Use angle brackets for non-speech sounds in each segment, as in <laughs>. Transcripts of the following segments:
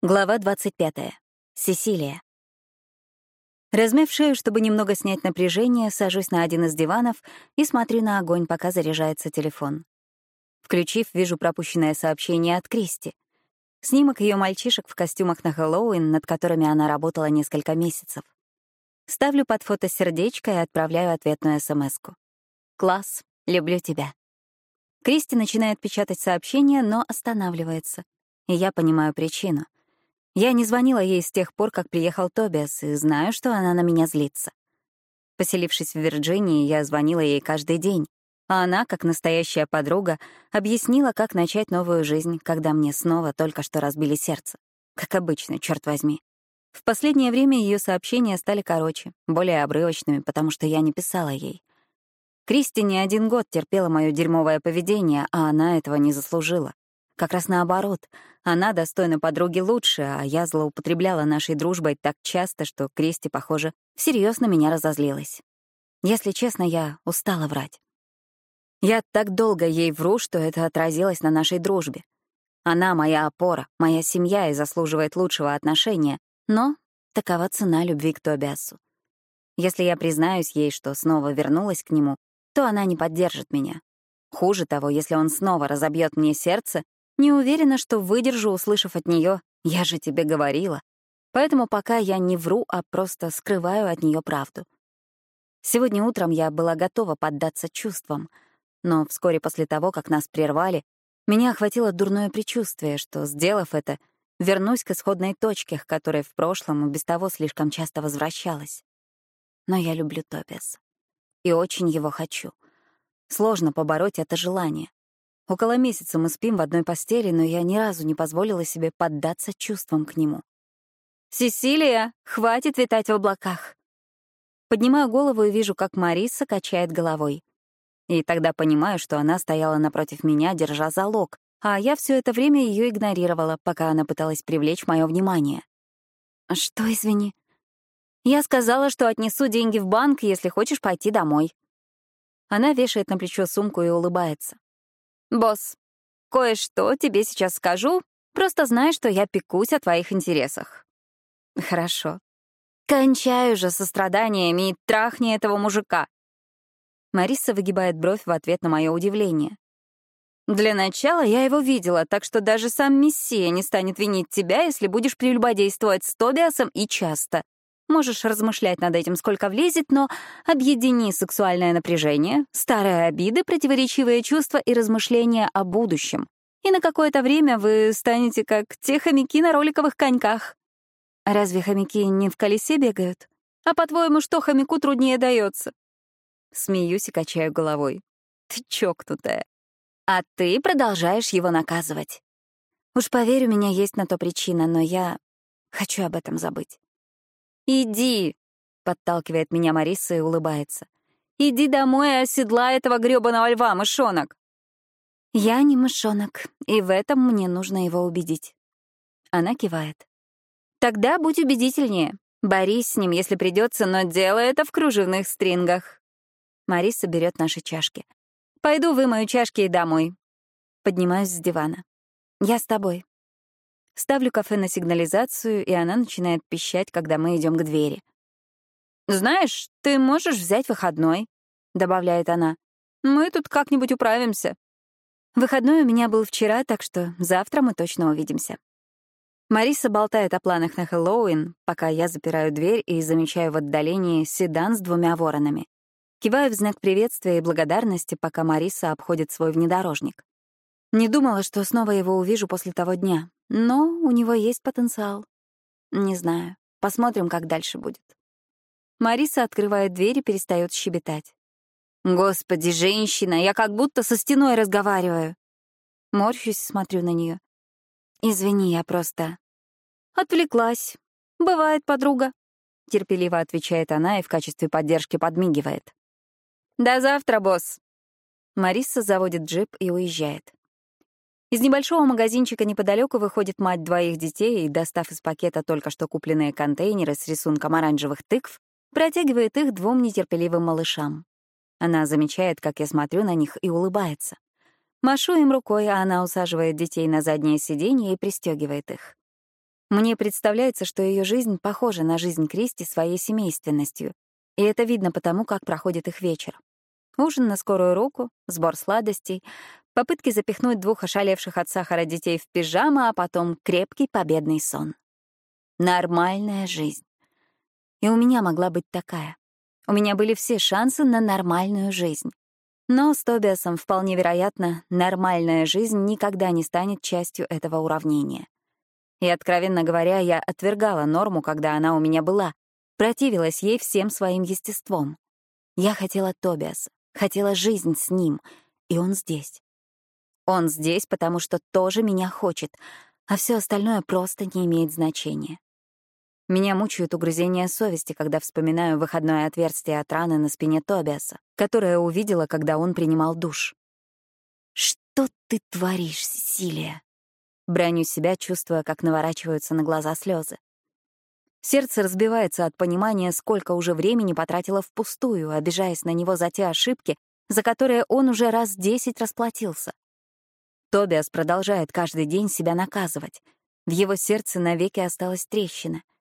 Глава 25. Сесилия. Размяв шею, чтобы немного снять напряжение, сажусь на один из диванов и смотрю на огонь, пока заряжается телефон. Включив, вижу пропущенное сообщение от Кристи. Снимок ее мальчишек в костюмах на Хэллоуин, над которыми она работала несколько месяцев. Ставлю под фото сердечко и отправляю ответную смс -ку. «Класс, люблю тебя». Кристи начинает печатать сообщение, но останавливается. И я понимаю причину — я не звонила ей с тех пор, как приехал Тобиас, и знаю, что она на меня злится. Поселившись в Вирджинии, я звонила ей каждый день, а она, как настоящая подруга, объяснила, как начать новую жизнь, когда мне снова только что разбили сердце. Как обычно, черт возьми. В последнее время ее сообщения стали короче, более обрывочными, потому что я не писала ей. Кристи не один год терпела мое дерьмовое поведение, а она этого не заслужила. Как раз наоборот. Она достойна подруги лучше, а я злоупотребляла нашей дружбой так часто, что Кристи, похоже, всерьез на меня разозлилась. Если честно, я устала врать. Я так долго ей вру, что это отразилось на нашей дружбе. Она моя опора, моя семья и заслуживает лучшего отношения, но такова цена любви к Тобиасу. Если я признаюсь ей, что снова вернулась к нему, то она не поддержит меня. Хуже того, если он снова разобьет мне сердце, не уверена, что выдержу, услышав от нее «я же тебе говорила». Поэтому пока я не вру, а просто скрываю от нее правду. Сегодня утром я была готова поддаться чувствам, но вскоре после того, как нас прервали, меня охватило дурное предчувствие, что, сделав это, вернусь к исходной точке, к которой в прошлом и без того слишком часто возвращалась. Но я люблю Тобиаса. И очень его хочу. Сложно побороть это желание. Около месяца мы спим в одной постели, но я ни разу не позволила себе поддаться чувствам к нему. «Сесилия, хватит витать в облаках!» Поднимаю голову и вижу, как Мариса качает головой. И тогда понимаю, что она стояла напротив меня, держа залог, а я все это время ее игнорировала, пока она пыталась привлечь мое внимание. «Что, извини?» «Я сказала, что отнесу деньги в банк, если хочешь пойти домой». Она вешает на плечо сумку и улыбается. «Босс, кое-что тебе сейчас скажу, просто знай, что я пекусь о твоих интересах». «Хорошо». «Кончаю же состраданиями и трахни этого мужика». Мариса выгибает бровь в ответ на мое удивление. «Для начала я его видела, так что даже сам Мессия не станет винить тебя, если будешь прелюбодействовать с Тобиасом и часто. Можешь размышлять над этим, сколько влезет, но объедини сексуальное напряжение, старые обиды, противоречивые чувства и размышления о будущем. И на какое-то время вы станете как те хомяки на роликовых коньках. Разве хомяки не в колесе бегают? А по-твоему, что хомяку труднее дается? Смеюсь и качаю головой. Ты чокнутая. А ты продолжаешь его наказывать. Уж поверь, у меня есть на то причина, но я хочу об этом забыть. «Иди!» — подталкивает меня Мариса и улыбается. «Иди домой и оседла этого грёбаного льва, мышонок!» Я не мышонок, и в этом мне нужно его убедить. Она кивает. «Тогда будь убедительнее. Борись с ним, если придется, но делай это в кружевных стрингах». Мариса берет наши чашки. «Пойду вымою чашки и домой». Поднимаюсь с дивана. «Я с тобой». Ставлю кафе на сигнализацию, и она начинает пищать, когда мы идем к двери. «Знаешь, ты можешь взять выходной», — добавляет она. «Мы тут как-нибудь управимся». Выходной у меня был вчера, так что завтра мы точно увидимся. Мариса болтает о планах на Хэллоуин, пока я запираю дверь и замечаю в отдалении седан с двумя воронами. Киваю в знак приветствия и благодарности, пока Мариса обходит свой внедорожник. Не думала, что снова его увижу после того дня, но у него есть потенциал. Не знаю. Посмотрим, как дальше будет. Мариса открывает дверь и перестает щебетать. «Господи, женщина, я как будто со стеной разговариваю». Морщусь, смотрю на нее. «Извини, я просто...» «Отвлеклась. Бывает, подруга», — терпеливо отвечает она и в качестве поддержки подмигивает. «До завтра, босс». Мариса заводит джип и уезжает. Из небольшого магазинчика неподалеку выходит мать двоих детей и, достав из пакета только что купленные контейнеры с рисунком оранжевых тыкв, протягивает их двум нетерпеливым малышам. Она замечает, как я смотрю на них, и улыбается. Машу им рукой, а она усаживает детей на заднее сиденье и пристегивает их. Мне представляется, что ее жизнь похожа на жизнь Кристи своей семейственностью, и это видно потому, как проходит их вечер. Ужин на скорую руку, сбор сладостей, попытки запихнуть двух ошалевших от сахара детей в пижаму, а потом крепкий победный сон. Нормальная жизнь. И у меня могла быть такая. У меня были все шансы на нормальную жизнь. Но с Тобиасом, вполне вероятно, нормальная жизнь никогда не станет частью этого уравнения. И, откровенно говоря, я отвергала норму, когда она у меня была, противилась ей всем своим естеством. Я хотела Тобиаса, хотела жизнь с ним, и он здесь. Он здесь, потому что тоже меня хочет, а все остальное просто не имеет значения. Меня мучают угрызения совести, когда вспоминаю выходное отверстие от раны на спине Тобиаса, которое увидела, когда он принимал душ. «Что ты творишь, Сесилия?» Браню себя, чувствуя, как наворачиваются на глаза слезы. Сердце разбивается от понимания, сколько уже времени потратила впустую, обижаясь на него за те ошибки, за которые он уже раз десять расплатился. Тобиас продолжает каждый день себя наказывать. В его сердце навеки осталась трещина —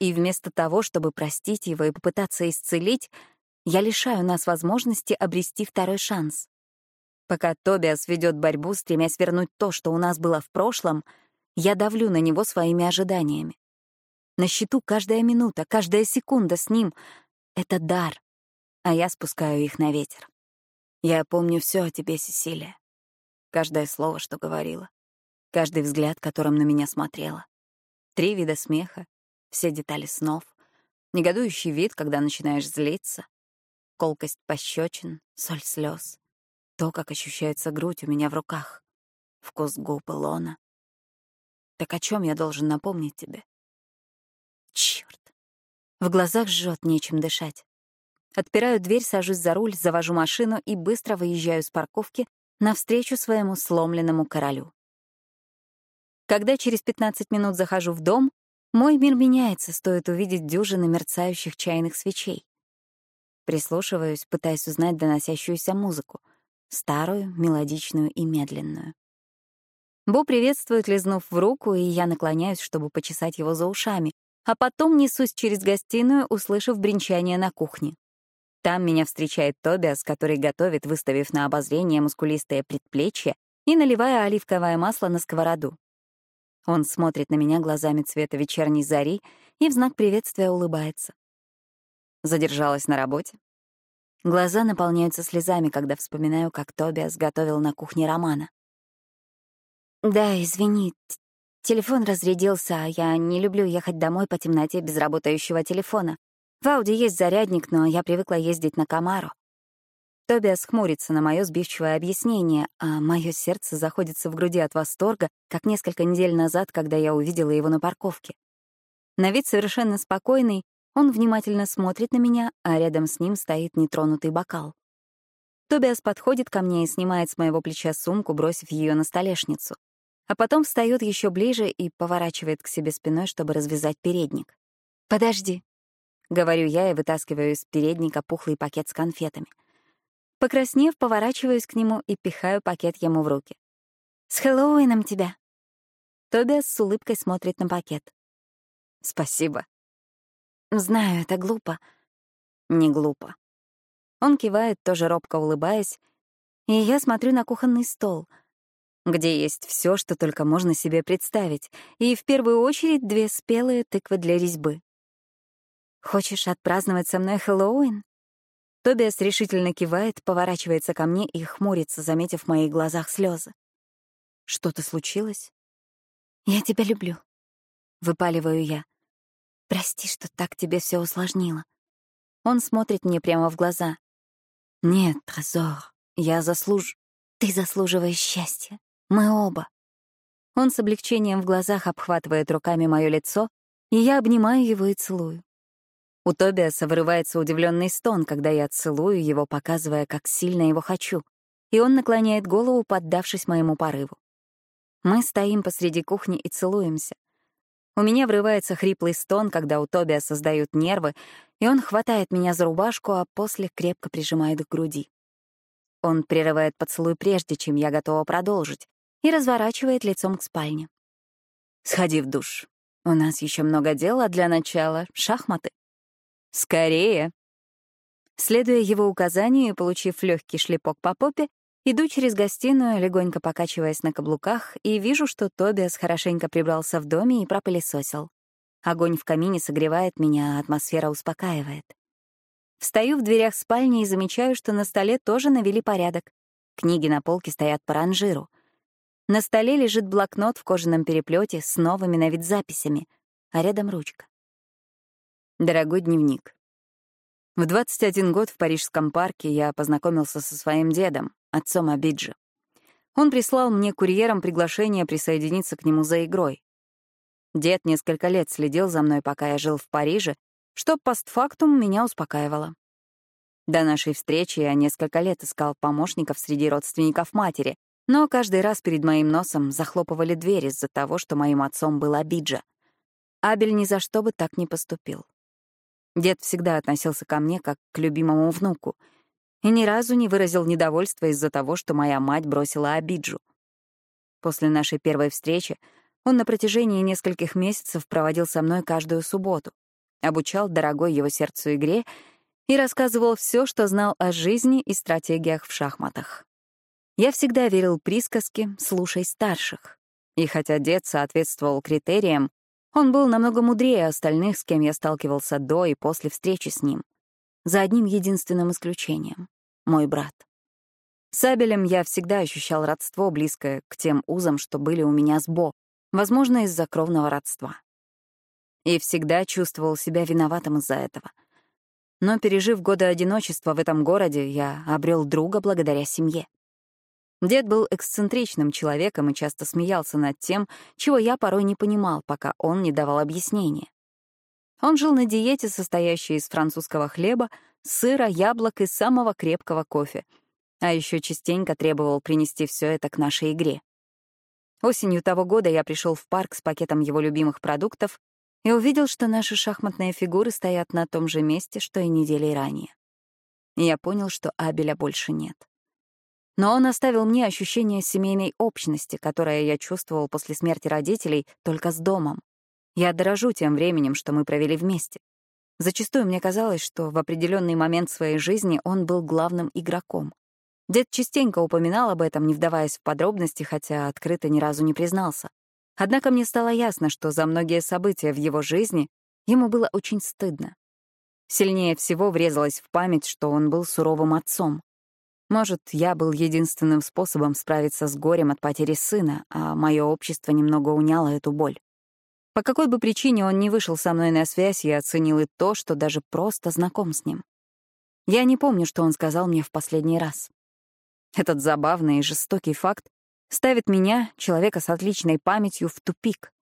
и вместо того, чтобы простить его и попытаться исцелить, я лишаю нас возможности обрести второй шанс. Пока Тобиас ведет борьбу, стремясь вернуть то, что у нас было в прошлом, я давлю на него своими ожиданиями. На счету каждая минута, каждая секунда с ним — это дар, а я спускаю их на ветер. Я помню все о тебе, Сесилия. Каждое слово, что говорила. Каждый взгляд, которым на меня смотрела. Три вида смеха, все детали снов, негодующий вид, когда начинаешь злиться, колкость пощечин, соль слез, то, как ощущается грудь у меня в руках, вкус губ и лона. Так о чем я должен напомнить тебе? Черт! В глазах жжет, нечем дышать. Отпираю дверь, сажусь за руль, завожу машину и быстро выезжаю с парковки навстречу своему сломленному королю. Когда через 15 минут захожу в дом, мой мир меняется, стоит увидеть дюжины мерцающих чайных свечей. Прислушиваюсь, пытаясь узнать доносящуюся музыку. Старую, мелодичную и медленную. Бо приветствует, лизнув в руку, и я наклоняюсь, чтобы почесать его за ушами, а потом несусь через гостиную, услышав бренчание на кухне. Там меня встречает Тобиас, который готовит, выставив на обозрение мускулистое предплечье и наливая оливковое масло на сковороду. Он смотрит на меня глазами цвета вечерней зари и в знак приветствия улыбается. Задержалась на работе. Глаза наполняются слезами, когда вспоминаю, как Тобиас готовил на кухне Романа. «Да, извини, телефон разрядился, а я не люблю ехать домой по темноте без работающего телефона. В Ауди есть зарядник, но я привыкла ездить на Камару. Тобиас хмурится на мое сбивчивое объяснение, а мое сердце заходится в груди от восторга, как несколько недель назад, когда я увидела его на парковке. На вид совершенно спокойный, он внимательно смотрит на меня, а рядом с ним стоит нетронутый бокал. Тобиас подходит ко мне и снимает с моего плеча сумку, бросив ее на столешницу. А потом встает еще ближе и поворачивает к себе спиной, чтобы развязать передник. «Подожди», — говорю я и вытаскиваю из передника пухлый пакет с конфетами — Покраснев, поворачиваюсь к нему и пихаю пакет ему в руки. «С Хэллоуином тебя!» Тобиас с улыбкой смотрит на пакет. «Спасибо». «Знаю, это глупо». «Не глупо». Он кивает, тоже робко улыбаясь, и я смотрю на кухонный стол, где есть все, что только можно себе представить, и в первую очередь две спелые тыквы для резьбы. «Хочешь отпраздновать со мной Хэллоуин?» Тобиас решительно кивает, поворачивается ко мне и хмурится, заметив в моих глазах слезы. «Что-то случилось?» «Я тебя люблю», — выпаливаю я. «Прости, что так тебе все усложнило». Он смотрит мне прямо в глаза. «Нет, Трезор, я заслуж... Ты заслуживаешь счастья. Мы оба». Он с облегчением в глазах обхватывает руками мое лицо, и я обнимаю его и целую. У Тобиаса вырывается удивленный стон, когда я целую его, показывая, как сильно его хочу, и он наклоняет голову, поддавшись моему порыву. Мы стоим посреди кухни и целуемся. У меня врывается хриплый стон, когда у Тобиаса сдают нервы, и он хватает меня за рубашку, а после крепко прижимает к груди. Он прерывает поцелуй прежде, чем я готова продолжить, и разворачивает лицом к спальне. «Сходи в душ. У нас еще много дела для начала — шахматы. Скорее. Следуя его указанию и получив легкий шлепок по попе, иду через гостиную, легонько покачиваясь на каблуках, и вижу, что Тобиас хорошенько прибрался в доме и пропылесосил. Огонь в камине согревает меня, а атмосфера успокаивает. Встаю в дверях спальни и замечаю, что на столе тоже навели порядок. Книги на полке стоят по ранжиру — на столе лежит блокнот в кожаном переплете с новыми на вид записями, а рядом ручка. Дорогой дневник. В 21 год в Парижском парке я познакомился со своим дедом, отцом Абиджи. Он прислал мне курьером приглашение присоединиться к нему за игрой. Дед несколько лет следил за мной, пока я жил в Париже, что постфактум меня успокаивало. До нашей встречи я несколько лет искал помощников среди родственников матери, но каждый раз перед моим носом захлопывали дверь из-за того, что моим отцом был Абиджа. Абель ни за что бы так не поступил. Дед всегда относился ко мне как к любимому внуку и ни разу не выразил недовольства из-за того, что моя мать бросила Абиджу. После нашей первой встречи он на протяжении нескольких месяцев проводил со мной каждую субботу, обучал дорогой его сердцу игре и рассказывал все, что знал о жизни и стратегиях в шахматах. Я всегда верил присказке «слушай старших». И хотя дед соответствовал критериям, он был намного мудрее остальных, с кем я сталкивался до и после встречи с ним. За одним единственным исключением — мой брат. С Абелем я всегда ощущал родство, близкое к тем узам, что были у меня с Бо, возможно, из-за кровного родства. И всегда чувствовал себя виноватым из-за этого. Но, пережив годы одиночества в этом городе, я обрел друга благодаря семье. Дед был эксцентричным человеком и часто смеялся над тем, чего я порой не понимал, пока он не давал объяснения. Он жил на диете, состоящей из французского хлеба, сыра, яблок и самого крепкого кофе, а еще частенько требовал принести все это к нашей игре. Осенью того года я пришел в парк с пакетом его любимых продуктов и увидел, что наши шахматные фигуры стоят на том же месте, что и недели ранее. И я понял, что Абеля больше нет. Но он оставил мне ощущение семейной общности, которое я чувствовал после смерти родителей только с домом. Я дорожу тем временем, что мы провели вместе. Зачастую мне казалось, что в определенный момент своей жизни он был главным игроком. Дед частенько упоминал об этом, не вдаваясь в подробности, хотя открыто ни разу не признался. Однако мне стало ясно, что за многие события в его жизни ему было очень стыдно. Сильнее всего врезалось в память, что он был суровым отцом. Может, я был единственным способом справиться с горем от потери сына, а мое общество немного уняло эту боль. По какой бы причине он не вышел со мной на связь, я оценил и то, что даже просто знаком с ним. Я не помню, что он сказал мне в последний раз. Этот забавный и жестокий факт ставит меня, человека с отличной памятью, в тупик.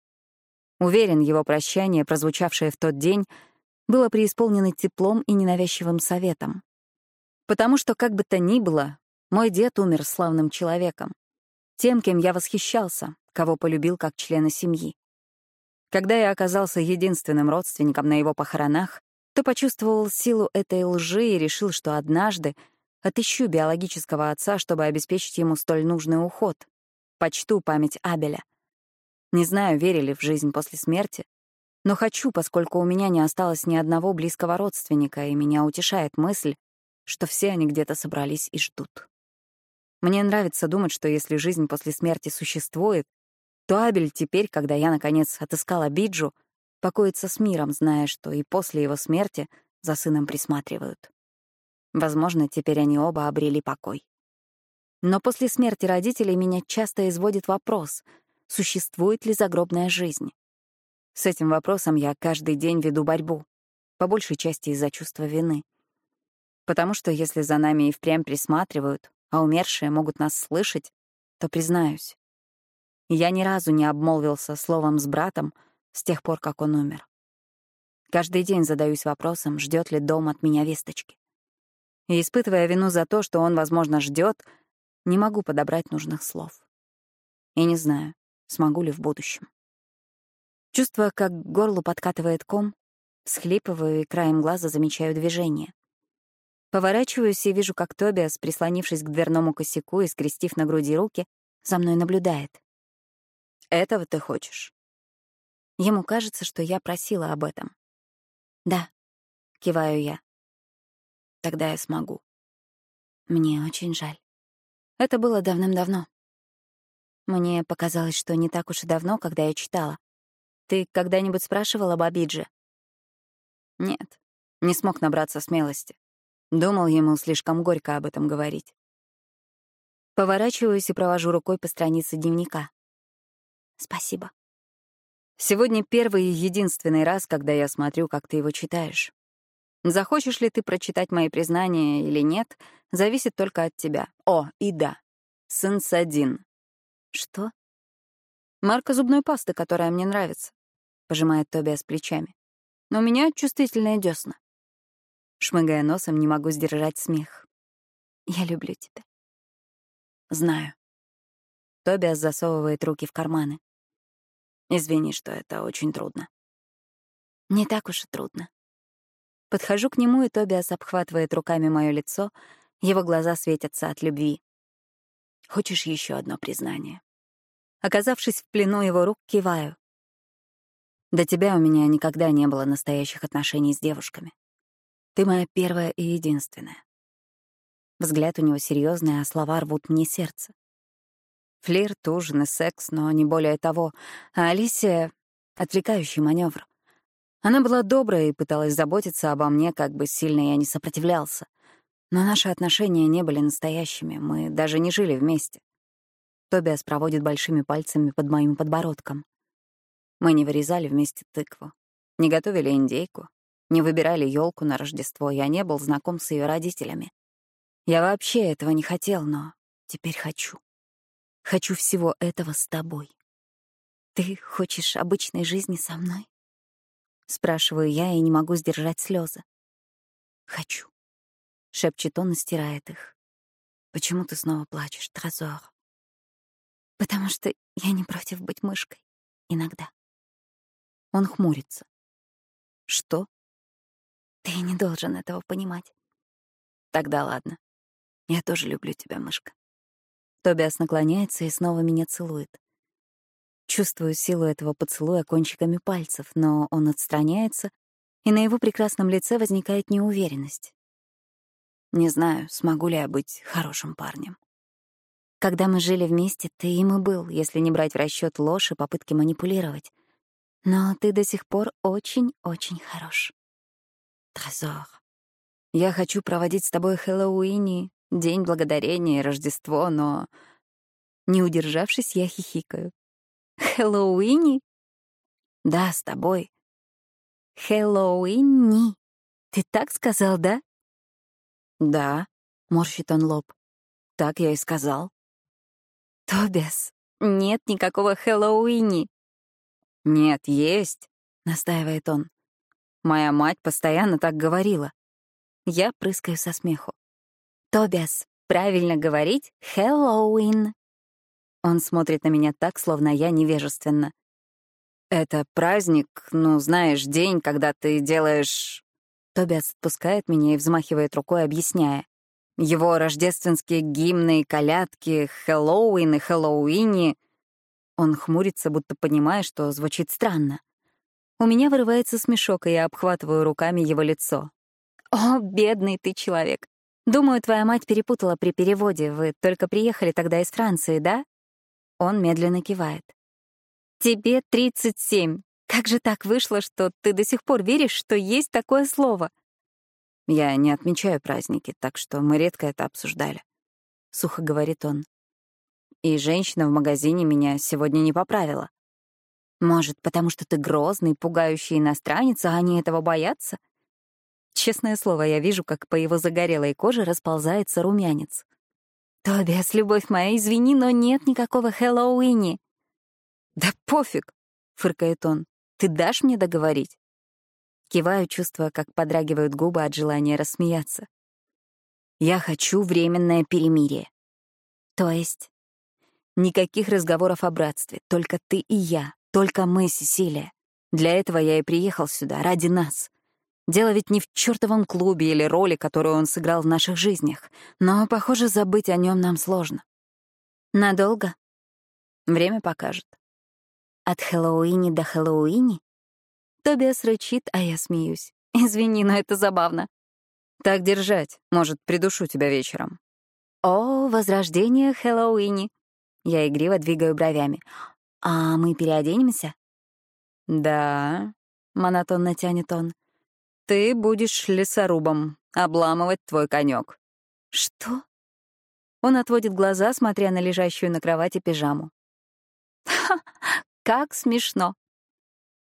Уверен, его прощание, прозвучавшее в тот день, было преисполнено теплом и ненавязчивым советом. Потому что, как бы то ни было, мой дед умер славным человеком. Тем, кем я восхищался, кого полюбил как члена семьи. Когда я оказался единственным родственником на его похоронах, то почувствовал силу этой лжи и решил, что однажды отыщу биологического отца, чтобы обеспечить ему столь нужный уход. Почту память Абеля. Не знаю, верили в жизнь после смерти, но хочу, поскольку у меня не осталось ни одного близкого родственника, и меня утешает мысль, что все они где-то собрались и ждут. Мне нравится думать, что если жизнь после смерти существует, то Абель теперь, когда я, наконец, отыскала Биджу, покоится с миром, зная, что и после его смерти за сыном присматривают. Возможно, теперь они оба обрели покой. Но после смерти родителей меня часто изводит вопрос, существует ли загробная жизнь. С этим вопросом я каждый день веду борьбу, по большей части из-за чувства вины. Потому что если за нами и впрямь присматривают, а умершие могут нас слышать, то признаюсь. Я ни разу не обмолвился словом с братом с тех пор, как он умер. Каждый день задаюсь вопросом, ждет ли дом от меня весточки. И, испытывая вину за то, что он, возможно, ждет, не могу подобрать нужных слов. И не знаю, смогу ли в будущем. Чувствуя, как к горлу подкатывает ком, схлипываю и краем глаза замечаю движение. Поворачиваюсь и вижу, как Тобиас, прислонившись к дверному косяку и скрестив на груди руки, за мной наблюдает. «Этого ты хочешь?» Ему кажется, что я просила об этом. «Да», — киваю я. «Тогда я смогу». Мне очень жаль. Это было давным-давно. Мне показалось, что не так уж и давно, когда я читала. Ты когда-нибудь спрашивал об Абидже? Нет, не смог набраться смелости. Думал, ему слишком горько об этом говорить. Поворачиваюсь и провожу рукой по странице дневника. Спасибо. Сегодня первый и единственный раз, когда я смотрю, как ты его читаешь. Захочешь ли ты прочитать мои признания или нет, зависит только от тебя. О, и да. Сенсадин. Что? Марка зубной пасты, которая мне нравится. Пожимает Тобиас плечами. Но у меня чувствительные десна. Шмыгая носом, не могу сдержать смех. Я люблю тебя. Знаю. Тобиас засовывает руки в карманы. Извини, что это очень трудно. Не так уж и трудно. Подхожу к нему, и Тобиас обхватывает руками мое лицо, его глаза светятся от любви. Хочешь еще одно признание? Оказавшись в плену его рук, киваю. До тебя у меня никогда не было настоящих отношений с девушками. Ты моя первая и единственная. Взгляд у него серьезный, а слова рвут мне сердце. Флирт, ужин и секс, но не более того. А Алисия — отвлекающий маневр. Она была добрая и пыталась заботиться обо мне, как бы сильно я не сопротивлялся. Но наши отношения не были настоящими, мы даже не жили вместе. Тобиас проводит большими пальцами под моим подбородком. Мы не вырезали вместе тыкву, не готовили индейку, не выбирали елку на Рождество, я не был знаком с ее родителями. Я вообще этого не хотел, но теперь хочу. Хочу всего этого с тобой. Ты хочешь обычной жизни со мной? Спрашиваю я и не могу сдержать слезы. Хочу. Шепчет он и стирает их. Почему ты снова плачешь, Тразор? Потому что я не против быть мышкой. Иногда. Он хмурится. Что? Ты не должен этого понимать. Тогда ладно. Я тоже люблю тебя, мышка. Тобиас наклоняется и снова меня целует. Чувствую силу этого поцелуя кончиками пальцев, но он отстраняется, и на его прекрасном лице возникает неуверенность. Не знаю, смогу ли я быть хорошим парнем. Когда мы жили вместе, ты им и был, если не брать в расчет ложь и попытки манипулировать. Но ты до сих пор очень-очень хорош. Трезор, я хочу проводить с тобой Хэллоуини, День Благодарения и Рождество, но... Не удержавшись, я хихикаю. Хэллоуини? Да, с тобой. Хэллоуини. Ты так сказал, да? Да, морщит он лоб. Так я и сказал. Тобиас, нет никакого Хэллоуини. Нет, есть, настаивает он. Моя мать постоянно так говорила. Я прыскаю со смеху. Тобиас, правильно говорить Хэллоуин. Он смотрит на меня так, словно я невежественна. Это праздник, ну, знаешь, день, когда ты делаешь... Тобиас отпускает меня и взмахивает рукой, объясняя. Его рождественские гимны и колядки, Хэллоуин и Хэллоуини. Он хмурится, будто понимая, что звучит странно. У меня вырывается смешок, и я обхватываю руками его лицо. «О, бедный ты человек! Думаю, твоя мать перепутала при переводе. Вы только приехали тогда из Франции, да?» Он медленно кивает. «Тебе 37. Как же так вышло, что ты до сих пор веришь, что есть такое слово?» «Я не отмечаю праздники, так что мы редко это обсуждали», — сухо говорит он. «И женщина в магазине меня сегодня не поправила. Может, потому что ты грозный, пугающий иностранец, а они этого боятся? Честное слово, я вижу, как по его загорелой коже расползается румянец. «Тобиас, любовь моя, извини, но нет никакого Хэллоуини». «Да пофиг», — фыркает он. «Ты дашь мне договорить?» Киваю, чувствуя, как подрагивают губы от желания рассмеяться. «Я хочу временное перемирие». «То есть?» «Никаких разговоров о братстве, только ты и я, только мы, Сесилия. Для этого я и приехал сюда, ради нас. Дело ведь не в чертовом клубе или роли, которую он сыграл в наших жизнях, но, похоже, забыть о нем нам сложно. Надолго? Время покажет. От Хэллоуини до Хэллоуини? Тобиас рычит, а я смеюсь. Извини, но это забавно. Так держать. Может, придушу тебя вечером. О, возрождение Хэллоуини. Я игриво двигаю бровями. А мы переоденемся? Да, монотонно тянет он. Ты будешь лесорубом, обламывать твой конек. Что? Он отводит глаза, смотря на лежащую на кровати пижаму. Ха, <laughs> как смешно.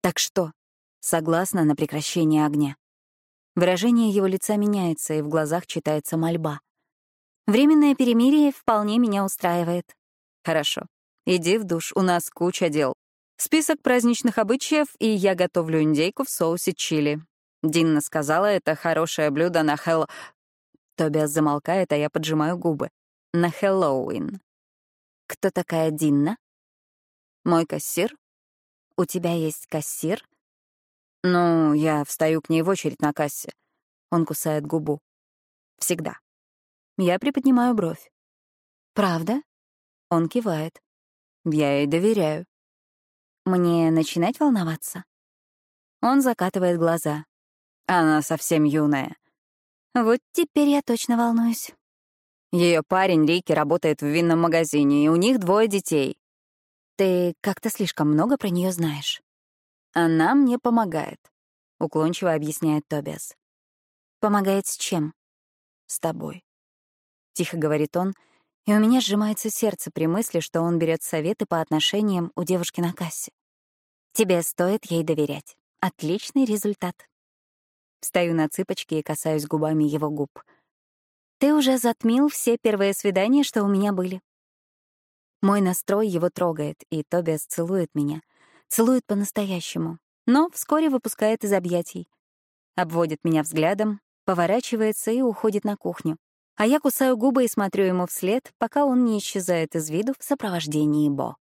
Так что, согласна на прекращение огня? Выражение его лица меняется, и в глазах читается мольба. Временное перемирие вполне меня устраивает. Хорошо. Иди в душ, у нас куча дел. Список праздничных обычаев, и я готовлю индейку в соусе чили. Динна сказала, это хорошее блюдо на Хэлл... Тобиас замолкает, а я поджимаю губы. На Хэллоуин. Кто такая Динна? Мой кассир. У тебя есть кассир? Ну, я встаю к ней в очередь на кассе. Он кусает губу. Всегда. Я приподнимаю бровь. Правда? Он кивает. Я ей доверяю. Мне начинать волноваться? Он закатывает глаза. Она совсем юная. Вот теперь я точно волнуюсь. Ее парень Рики работает в винном магазине, и у них двое детей. Ты как-то слишком много про нее знаешь. Она мне помогает, уклончиво объясняет Тобиас. Помогает с чем? С тобой. Тихо говорит он, и у меня сжимается сердце при мысли, что он берет советы по отношениям у девушки на кассе. Тебе стоит ей доверять. Отличный результат. Встаю на цыпочки и касаюсь губами его губ. Ты уже затмил все первые свидания, что у меня были. Мой настрой его трогает, и Тобиас целует меня. Целует по-настоящему, но вскоре выпускает из объятий. Обводит меня взглядом, поворачивается и уходит на кухню. А я кусаю губы и смотрю ему вслед, пока он не исчезает из виду в сопровождении Бо.